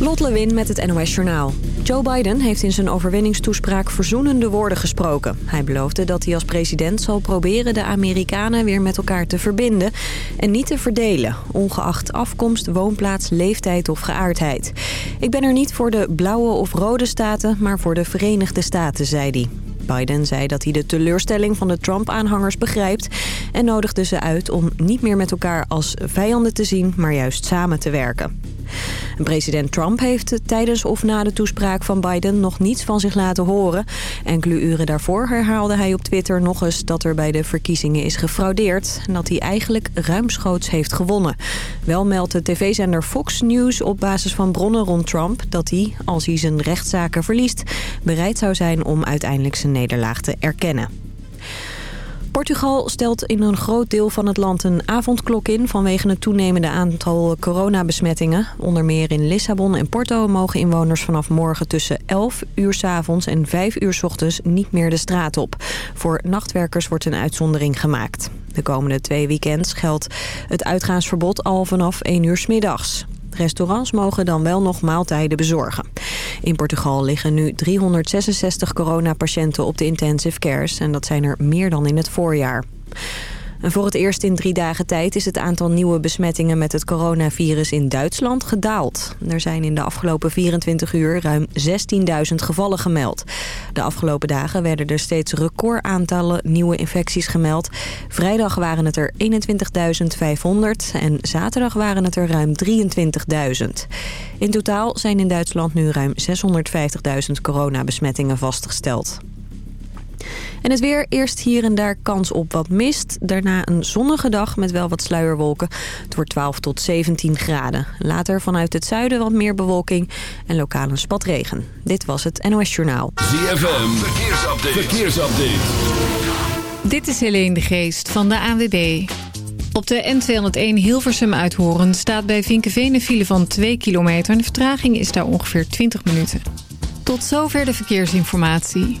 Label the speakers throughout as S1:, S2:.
S1: Lot Lewin met het NOS Journaal. Joe Biden heeft in zijn overwinningstoespraak verzoenende woorden gesproken. Hij beloofde dat hij als president zal proberen de Amerikanen weer met elkaar te verbinden... en niet te verdelen, ongeacht afkomst, woonplaats, leeftijd of geaardheid. Ik ben er niet voor de blauwe of rode staten, maar voor de Verenigde Staten, zei hij. Biden zei dat hij de teleurstelling van de Trump-aanhangers begrijpt... en nodigde ze uit om niet meer met elkaar als vijanden te zien, maar juist samen te werken. President Trump heeft tijdens of na de toespraak van Biden nog niets van zich laten horen. Enkele uren daarvoor herhaalde hij op Twitter nog eens dat er bij de verkiezingen is gefraudeerd... en dat hij eigenlijk ruimschoots heeft gewonnen. Wel meldt de tv-zender Fox News op basis van bronnen rond Trump... dat hij, als hij zijn rechtszaken verliest, bereid zou zijn om uiteindelijk zijn nederlaag te erkennen. Portugal stelt in een groot deel van het land een avondklok in... vanwege het toenemende aantal coronabesmettingen. Onder meer in Lissabon en Porto mogen inwoners vanaf morgen tussen 11 uur s avonds en 5 uur s ochtends niet meer de straat op. Voor nachtwerkers wordt een uitzondering gemaakt. De komende twee weekends geldt het uitgaansverbod al vanaf 1 uur s middags. Restaurants mogen dan wel nog maaltijden bezorgen. In Portugal liggen nu 366 coronapatiënten op de intensive cares... en dat zijn er meer dan in het voorjaar. Voor het eerst in drie dagen tijd is het aantal nieuwe besmettingen met het coronavirus in Duitsland gedaald. Er zijn in de afgelopen 24 uur ruim 16.000 gevallen gemeld. De afgelopen dagen werden er steeds recordaantallen nieuwe infecties gemeld. Vrijdag waren het er 21.500 en zaterdag waren het er ruim 23.000. In totaal zijn in Duitsland nu ruim 650.000 coronabesmettingen vastgesteld. En het weer, eerst hier en daar kans op wat mist. Daarna een zonnige dag met wel wat sluierwolken. Het wordt 12 tot 17 graden. Later vanuit het zuiden wat meer bewolking en lokaal een spatregen. Dit was het NOS Journaal.
S2: ZFM, verkeersupdate. verkeersupdate.
S3: Dit is Helene de Geest van de ANWB. Op de N201 Hilversum uithoren staat bij Vinkenveen een file van 2 kilometer... en de vertraging is daar ongeveer 20 minuten. Tot zover de verkeersinformatie.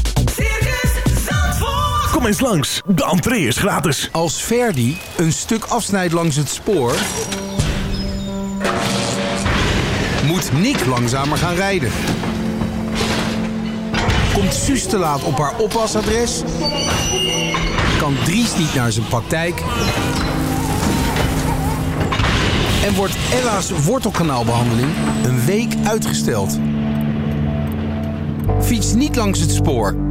S4: Kom eens langs, de entree is gratis.
S5: Als Verdi een stuk afsnijdt langs het spoor... moet Nick langzamer gaan rijden. Komt Suus te laat op haar oppasadres... kan Dries niet naar zijn praktijk... en wordt Ella's wortelkanaalbehandeling een week uitgesteld. Fiets niet langs het spoor.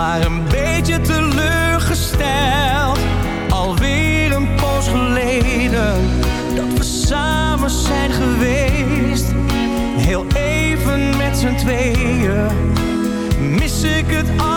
S6: maar een beetje teleurgesteld. Alweer een poos geleden dat we samen zijn geweest. Heel even met z'n tweeën mis ik het al.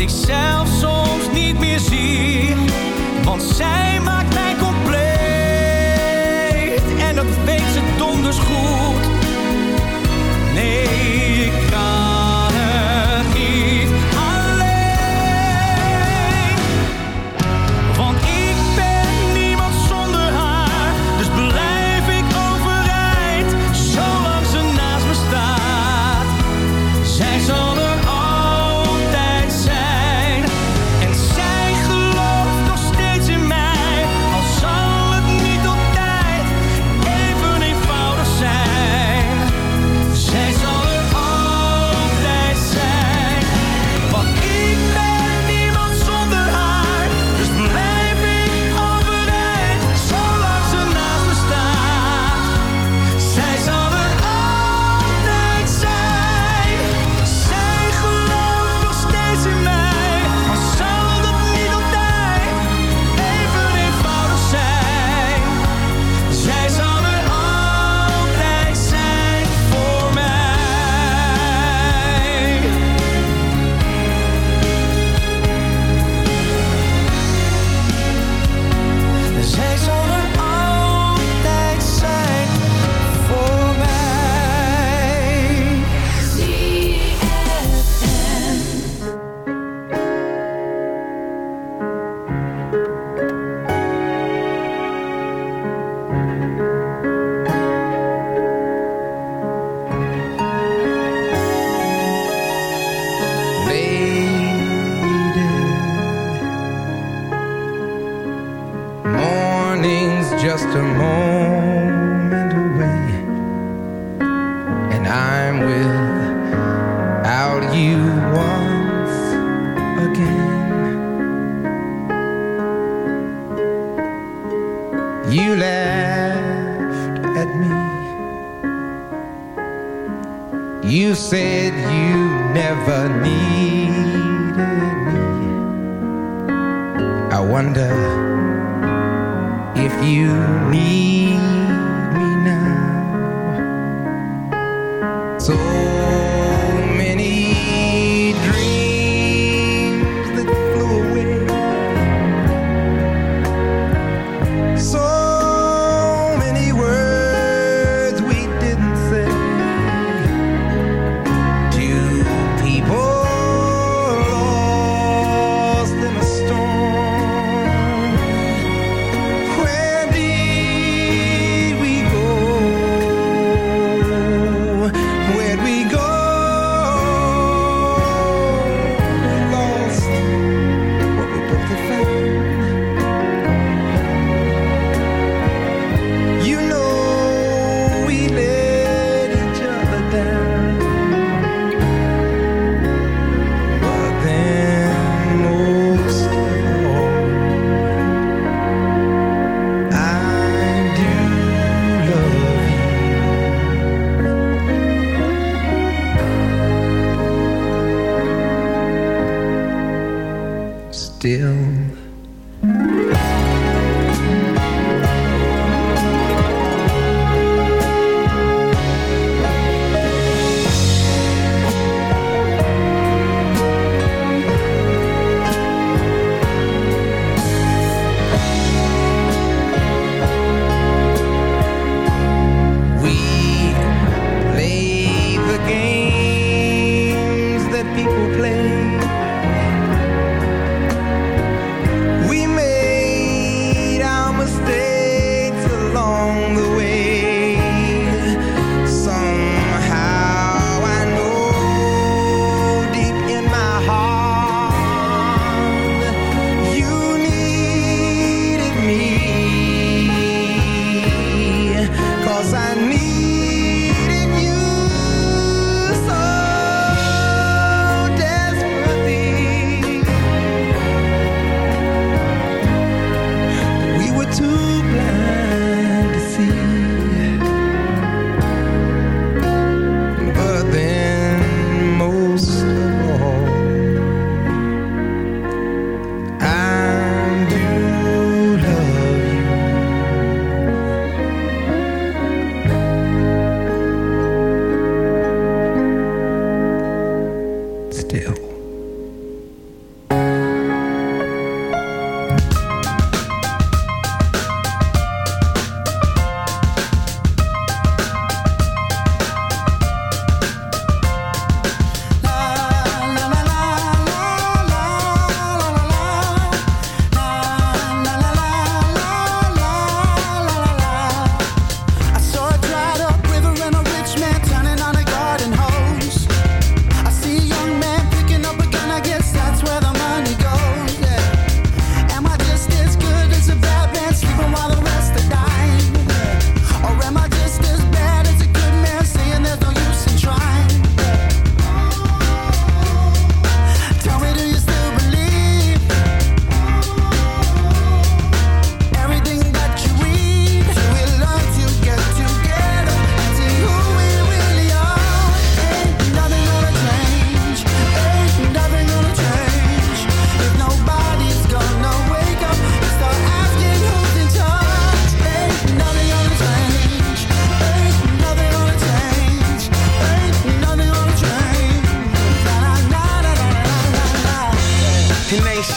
S6: ik zelf
S7: soul.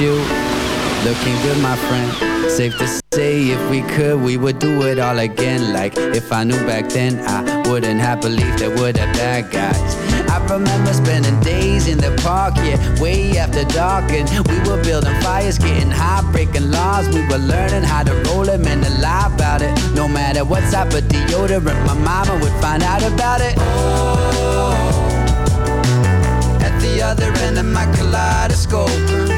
S8: you looking good, my friend. Safe to say, if we could, we would do it all again. Like if I knew back then, I wouldn't have believed there were the bad guys. I remember spending days in the park, yeah, way after dark, and we were building fires, getting high, breaking laws. We were learning how to roll them and to lie about it. No matter what type of deodorant, my mama would find out about it. Oh, at the other end of my kaleidoscope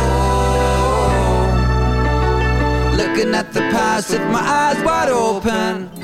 S8: Oh, looking at the past with my eyes wide open.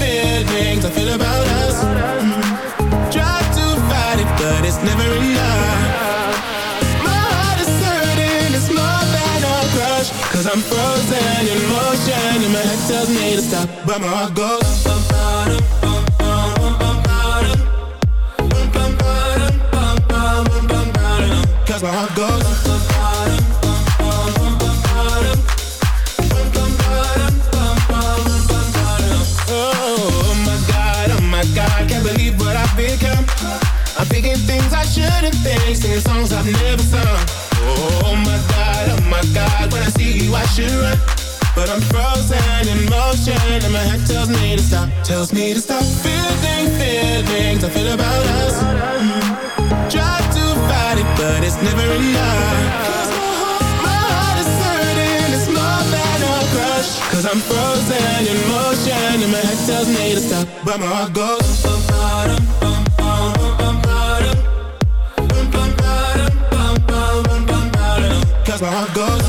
S9: feelings I feel about us. Mm. Try to fight it, but it's never enough. My heart is it's more than a I'm frozen in motion, and my head tells me to stop, but my heart goes. Running things, singing songs I've never sung. Oh my God, oh my God, when I see you I should run. But I'm frozen in motion and my head tells me to stop, tells me to stop feeling feelings I feel about us. Try to fight it, but it's never enough. My heart is hurting, it's more than a crush. Cause I'm frozen in motion and my head tells me to stop, but my heart goes.
S10: Up that's where I
S11: go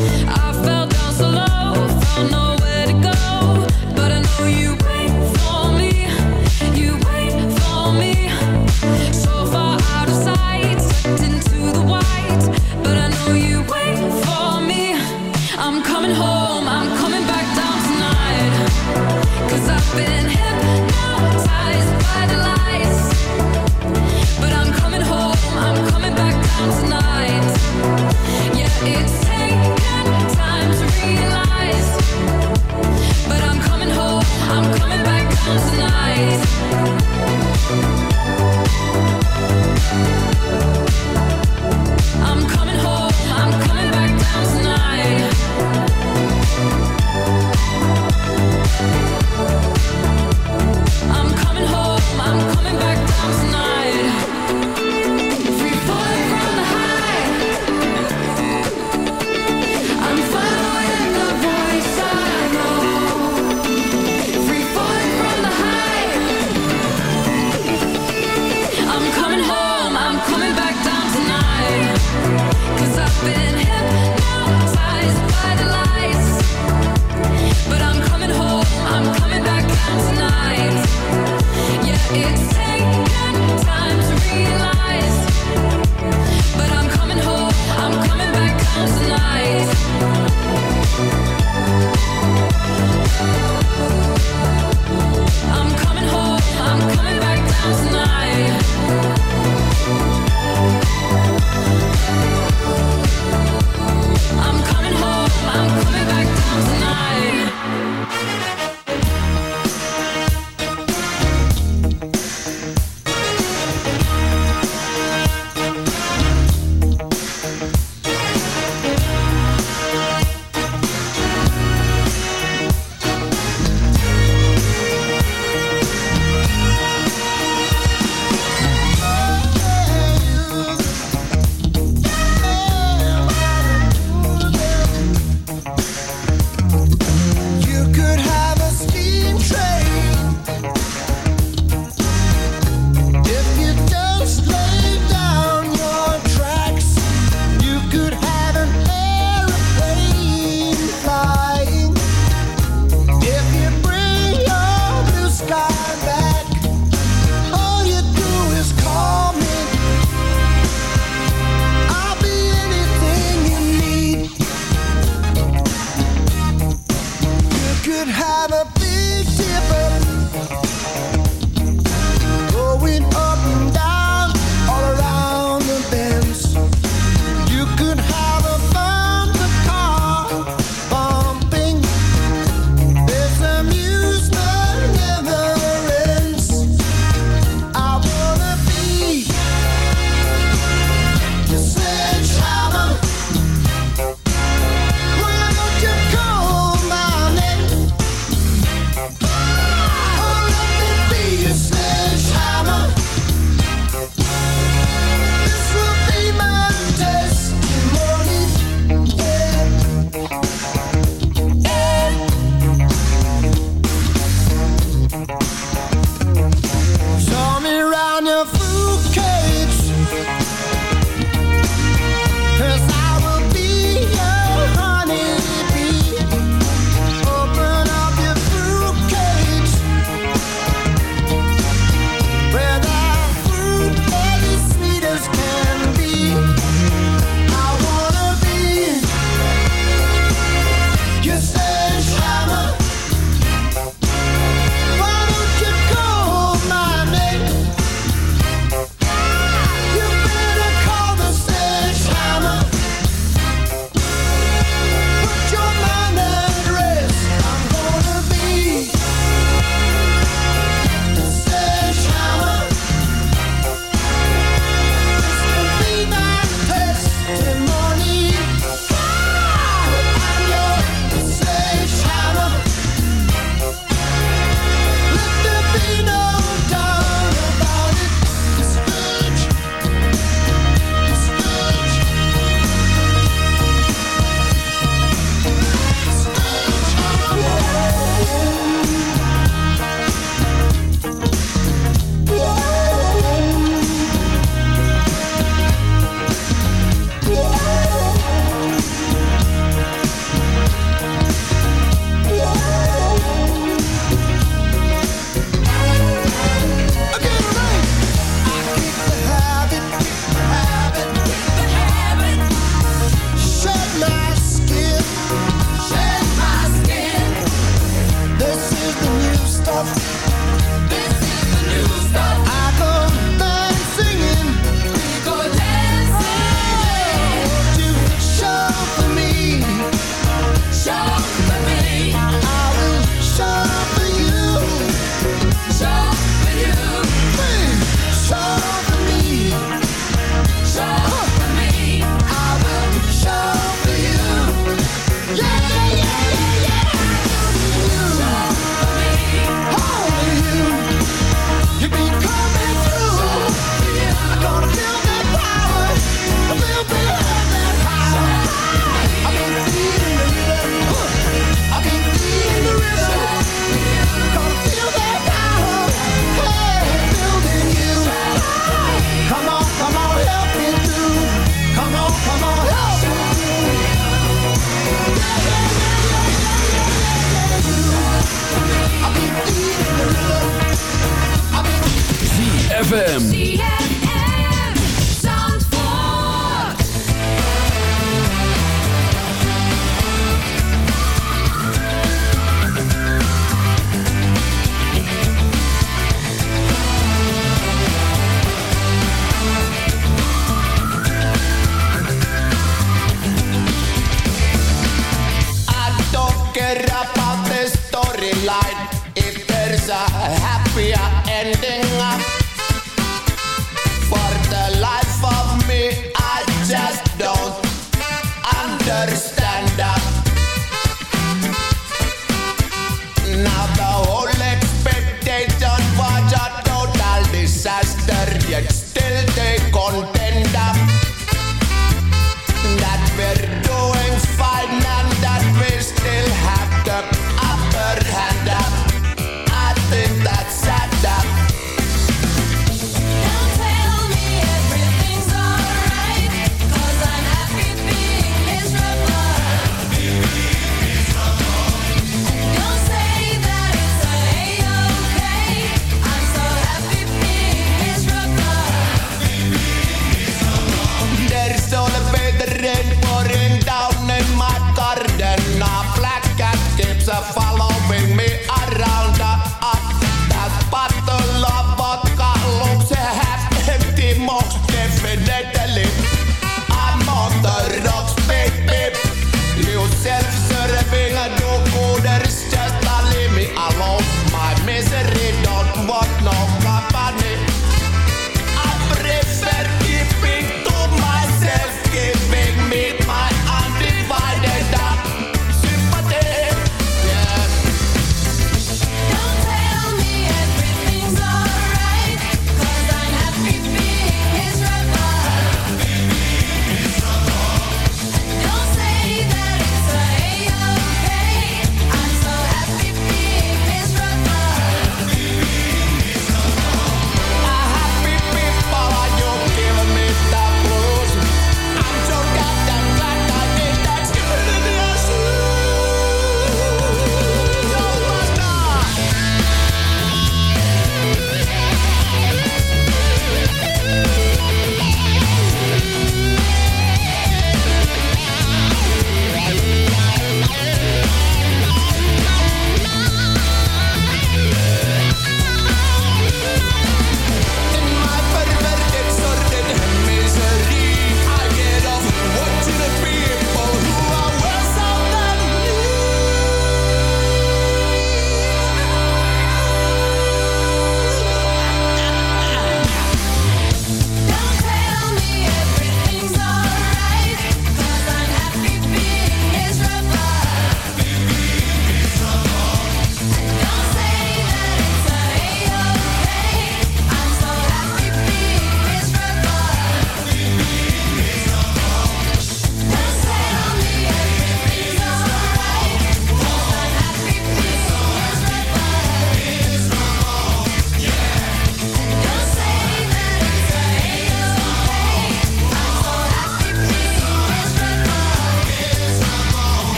S11: I fell down so low,